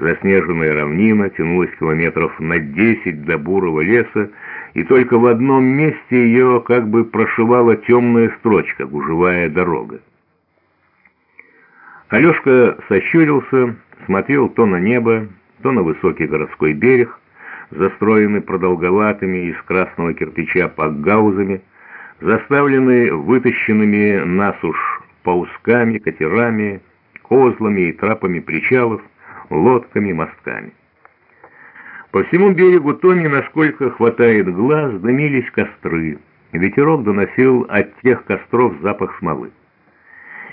Заснеженная равнина тянулась километров на десять до бурого леса, и только в одном месте ее как бы прошивала темная строчка, гужевая дорога. Алешка сощурился, смотрел то на небо, то на высокий городской берег, застроенный продолговатыми из красного кирпича пакгаузами, заставленный вытащенными насушь паусками, катерами, козлами и трапами причалов, лодками, мостками. По всему берегу Тони, насколько хватает глаз, дымились костры. Ветерок доносил от тех костров запах смолы.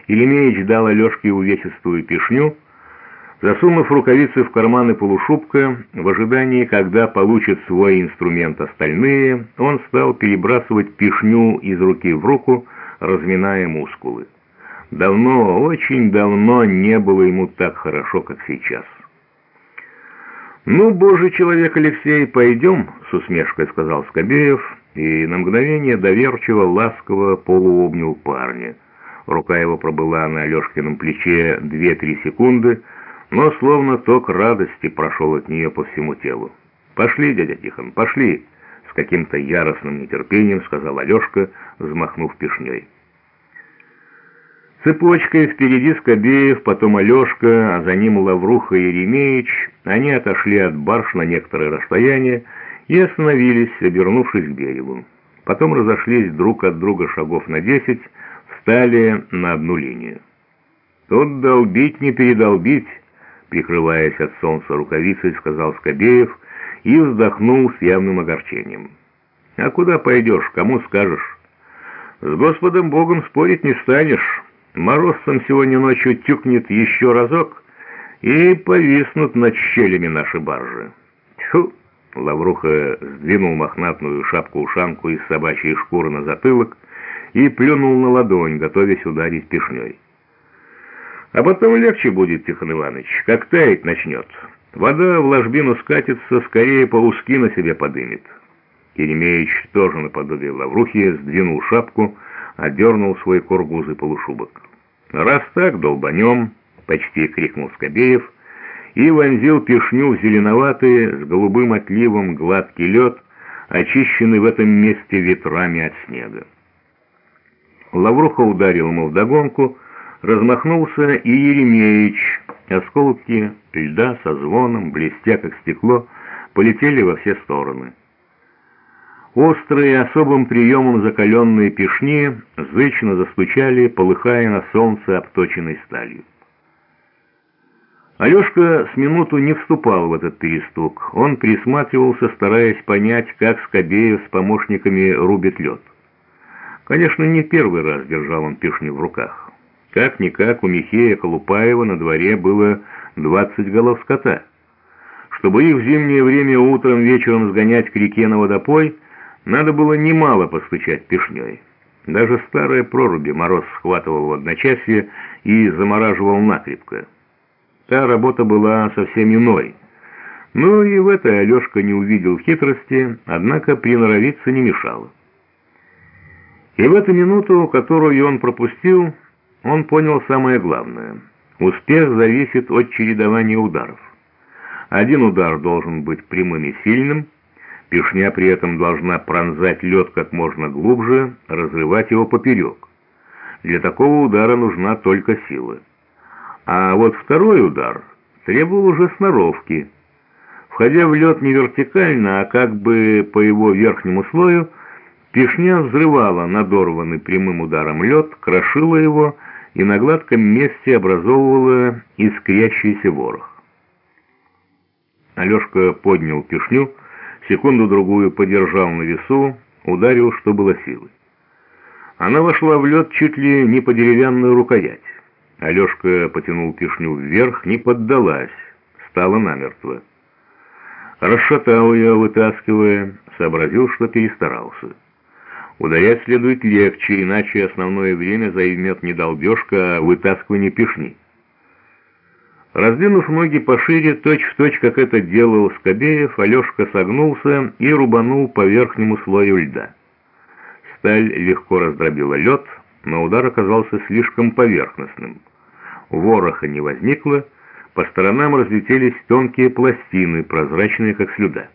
Еремеич дал Алешке увесистую пешню, засунув рукавицы в карманы полушубка, в ожидании, когда получит свой инструмент остальные, он стал перебрасывать пешню из руки в руку, разминая мускулы. Давно, очень давно не было ему так хорошо, как сейчас. «Ну, божий человек Алексей, пойдем», — с усмешкой сказал Скобеев, и на мгновение доверчиво, ласково полуобнял парня. Рука его пробыла на Алешкином плече две-три секунды, но словно ток радости прошел от нее по всему телу. «Пошли, дядя Тихон, пошли!» — с каким-то яростным нетерпением сказал Алешка, взмахнув пешней. Цепочкой впереди Скобеев, потом Алешка, а за ним Лавруха и Еремеич. Они отошли от барж на некоторое расстояние и остановились, обернувшись к берегу. Потом разошлись друг от друга шагов на десять, встали на одну линию. «Тут долбить не передолбить», прикрываясь от солнца рукавицей, сказал Скобеев и вздохнул с явным огорчением. «А куда пойдешь, кому скажешь? С Господом Богом спорить не станешь». Морозцем сегодня ночью тюкнет еще разок, и повиснут над щелями наши баржи. Тьфу! Лавруха сдвинул мохнатую шапку-ушанку из собачьей шкуры на затылок и плюнул на ладонь, готовясь ударить пешней. А потом легче будет, Тихон Иванович, как таять начнет. Вода в ложбину скатится, скорее по узки на себе подымет. Еремеевич тоже наподобие Лаврухи сдвинул шапку, одернул свой кургуз и полушубок. «Раз так, долбанем!» — почти крикнул Скобеев и вонзил пешню в зеленоватый с голубым отливом гладкий лед, очищенный в этом месте ветрами от снега. Лавруха ударил ему вдогонку, размахнулся и Еремеич. Осколки льда со звоном, блестя как стекло, полетели во все стороны. Острые, особым приемом закаленные пешни зычно застучали, полыхая на солнце обточенной сталью. Алешка с минуту не вступал в этот перестук. Он присматривался, стараясь понять, как Скобеев с помощниками рубит лед. Конечно, не первый раз держал он пешню в руках. Как-никак у Михея Колупаева на дворе было 20 голов скота. Чтобы их в зимнее время утром-вечером сгонять к реке на водопой – надо было немало постучать пешней. Даже старые проруби мороз схватывал в одночасье и замораживал накрепко. Та работа была совсем иной. Но и в этой Алешка не увидел хитрости, однако приноровиться не мешало. И в эту минуту, которую он пропустил, он понял самое главное. Успех зависит от чередования ударов. Один удар должен быть прямым и сильным, Пешня при этом должна пронзать лед как можно глубже, разрывать его поперек. Для такого удара нужна только сила. А вот второй удар требовал уже сноровки. Входя в лед не вертикально, а как бы по его верхнему слою, пешня взрывала надорванный прямым ударом лед, крошила его и на гладком месте образовывала искрящийся ворох. Алешка поднял пешню, секунду-другую подержал на весу, ударил, что было силы. Она вошла в лед чуть ли не по деревянную рукоять. Алешка потянул пешню вверх, не поддалась, стала намертво. Расшатал ее, вытаскивая, сообразил, что перестарался. Ударять следует легче, иначе основное время займет не долбежка, а вытаскивание пешни. Раздвинув ноги пошире, точь-в-точь, точь, как это делал Скобеев, Алешка согнулся и рубанул по верхнему слою льда. Сталь легко раздробила лед, но удар оказался слишком поверхностным. Вороха не возникло, По сторонам разлетелись тонкие пластины, прозрачные, как слюда.